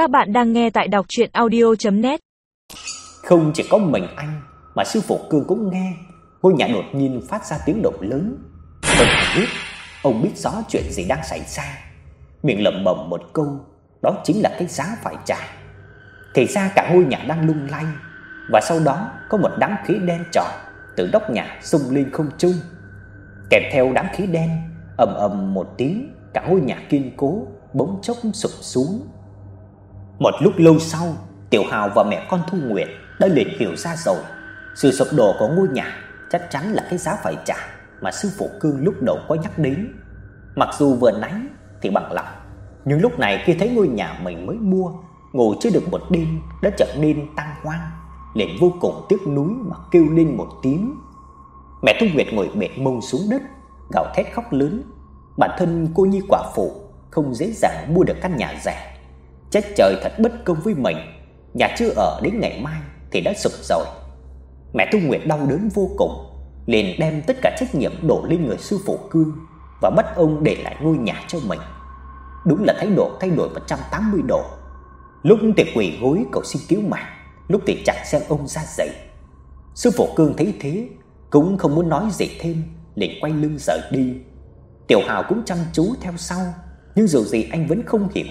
Các bạn đang nghe tại đọc chuyện audio.net Không chỉ có mình anh mà sư phụ Cương cũng nghe. Ngôi nhà đột nhiên phát ra tiếng động lớn. Ông biết, ông biết rõ chuyện gì đang xảy ra. Miệng lẩm bẩm một câu, đó chính là cái giá phải trả. Thì ra cả ngôi nhà đang lung lay và sau đó có một đám khí đen tròn từ đốc nhà xung lên không trung. Kèm theo đám khí đen, ầm ầm một tiếng, cả ngôi nhà kiên cố bỗng chốc sụp xuống. Một lúc lâu sau, Tiểu Hào và mẹ con Thu Nguyệt đã liền hiểu ra rồi, sự sụp đổ của ngôi nhà chắc chắn là cái giá phải trả mà sư phụ Cương lúc đầu có nhắc đến. Mặc dù vừa nãy thì bằng lòng, nhưng lúc này khi thấy ngôi nhà mình mới mua, ngủ chưa được một đêm đã trở nên tăng hoang, liền vô cùng tiếc nuối mà kêu lên một tiếng. Mẹ Thu Nguyệt ngồi bệt mông xuống đất, gào thét khóc lớn. Bản thân cô nhi quả phụ không dễ dàng mua được căn nhà rẻ. Trách trời thật bất công với mình, nhà chưa ở đến ngày mai thì đã sụp rồi. Mẹ Thu Nguyệt đau đớn vô cùng, liền đem tất cả trách nhiệm đổ lên người sư phụ Cương và bắt ông để lại ngôi nhà cho mình. Đúng là thái độ thay đổi 180 độ. Lúc thì quỳ gối cầu xin cứu mạng, lúc thì chặt xem ông ra dậy. Sư phụ Cương thấy thế, cũng không muốn nói gì thêm, liền quay lưng rời đi. Tiểu Hào cũng chăm chú theo sau, nhưng dù gì anh vẫn không hiểu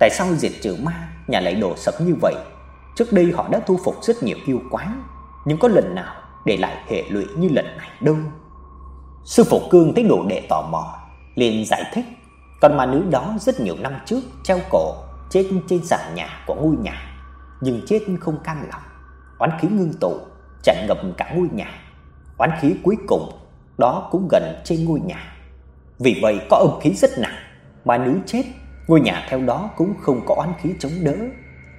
tại sao diệt trừ ma nhà lại đổ sập như vậy. Trước đây họ đã thu phục rất nhiều yêu quái, nhưng có lần nào để lại hệ lụy như lần này đâu. Sư phụ Cương thấy đồ đệ tò mò, liền giải thích, con ma nữ đó rất nhiều năm trước treo cổ chết trên sàn nhà của ngôi nhà, nhưng chết không cam lòng. Oán khí ngưng tụ, tràn ngập cả ngôi nhà. Oán khí cuối cùng đó cũng gần trên ngôi nhà. Vì vậy có âm khí rất nặng, ma nữ chết, ngôi nhà theo đó cũng không có oán khí chống đỡ.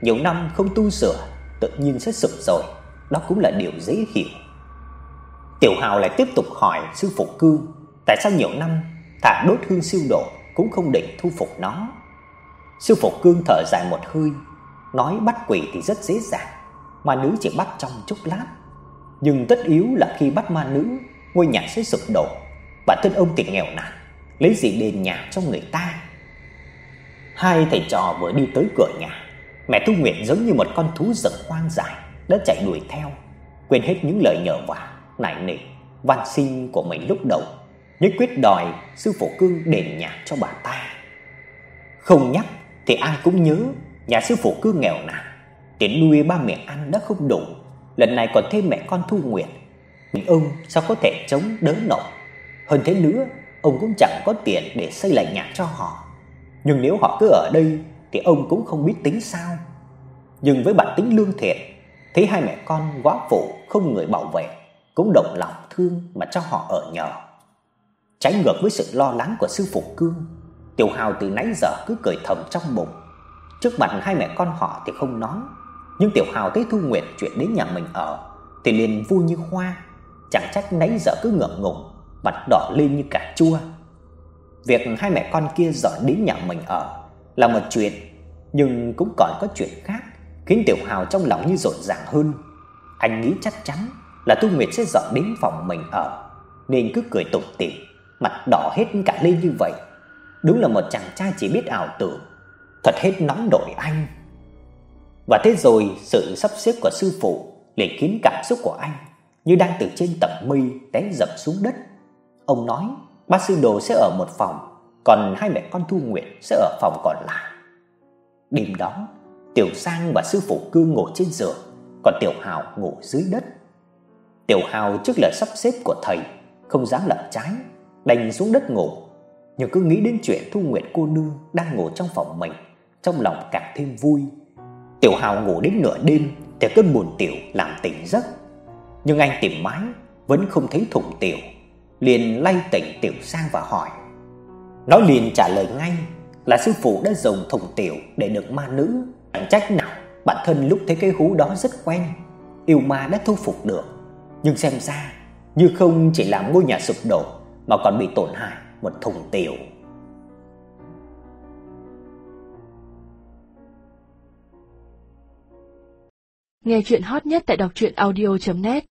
Nhiều năm không tu sửa, tự nhiên sẽ sụp rồi, đó cũng là điều dễ hiểu. Tiểu Hào lại tiếp tục hỏi sư phụ Cương, tại sao nhiều năm thả đốt hương siêu độ cũng không định thu phục nó. Sư phụ Cương thở dài một hơi, nói bắt quỷ thì rất dễ dàng, mà nữ chỉ bắt trong chốc lát. Nhưng tất yếu là khi bắt ma nữ, ngôi nhà sẽ sụp đổ. Bản thân ông thì nghèo nàn, lấy gì đền nhà cho người ta. Hai thầy trò vừa đi tới cửa nhà, mẹ Thu Nguyệt giống như một con thú rừng hoang dại đã chạy đuổi theo, quên hết những lời nhờ vả, nài nỉ, van xin của mình lúc đầu, nhất quyết đòi sư phụ Cương đền nhà cho bà ta. Không nhắc thì ai cũng nhớ, nhà sư phụ Cương nghèo nàn, tiền nuôi ba mẹ ăn đã không đủ, lần này còn thêm mẹ con Thu Nguyệt. Mình ông sao có thể chống đỡ nổi? Hơn thế nữa, ông cũng chẳng có tiền để xây lại nhà cho họ. Nhưng nếu họ cứ ở đây thì ông cũng không biết tính sao. Nhưng với bản tính lương thiện, thấy hai mẹ con quá phụ không người bảo vệ, cũng động lòng thương mà cho họ ở nhờ. Trái ngược với sự lo lắng của sư phụ Cương, Tiểu Hào từ nãy giờ cứ cười thầm trong bụng. Trước mặt hai mẹ con họ thì không nói, nhưng Tiểu Hào thấy Thu Nguyệt chuyện đến nhà mình ở thì liền vui như hoa, chẳng trách nãy giờ cứ ngượng ngùng, mặt đỏ lên như cà chua. Việc hai mẹ con kia dọn đến nhà mình ở là một chuyện, nhưng cũng còn có chuyện khác khiến Tiểu Hào trong lòng như rộn ràng hơn. Anh nghĩ chắc chắn là Thu Nguyệt sẽ dọn đến phòng mình ở, nên cứ cười tủm tỉm, mặt đỏ hết cả lên như vậy. Đúng là một chàng trai chỉ biết ảo tưởng, thật hết nóng nổi anh. Và thế rồi sự sắp xếp của sư phụ liền khiến cảm xúc của anh như đang từ trên tầng mây té dập xuống đất. Ông nói, ba sư đồ sẽ ở một phòng, còn hai mẹ con Thu Nguyệt sẽ ở phòng còn lại. Đêm đó, Tiểu Sang và sư phụ Cương ngủ trên giường, còn Tiểu Hào ngủ dưới đất. Tiểu Hào trước lời sắp xếp của thầy, không dám lỡ trái, đành xuống đất ngủ, nhưng cứ nghĩ đến chuyện Thu Nguyệt cô nương đang ngủ trong phòng mình, trong lòng càng thêm vui. Tiểu Hào ngủ đến nửa đêm thì cơn buồn tiểu làm tỉnh giấc. Nhưng anh tìm mãi vẫn không thấy thùng tiểu, liền lay tỉnh Tiểu Sang và hỏi. Nó liền trả lời ngay là sư phụ đã dùng thùng tiểu để được ma nữ, chẳng trách nào bản thân lúc thấy cái hú đó rất quen, yêu ma đã thu phục được. Nhưng xem ra như không chỉ làm ngôi nhà sụp đổ mà còn bị tổn hại một thùng tiểu. Nghe chuyện hot nhất tại đọc truyện audio.net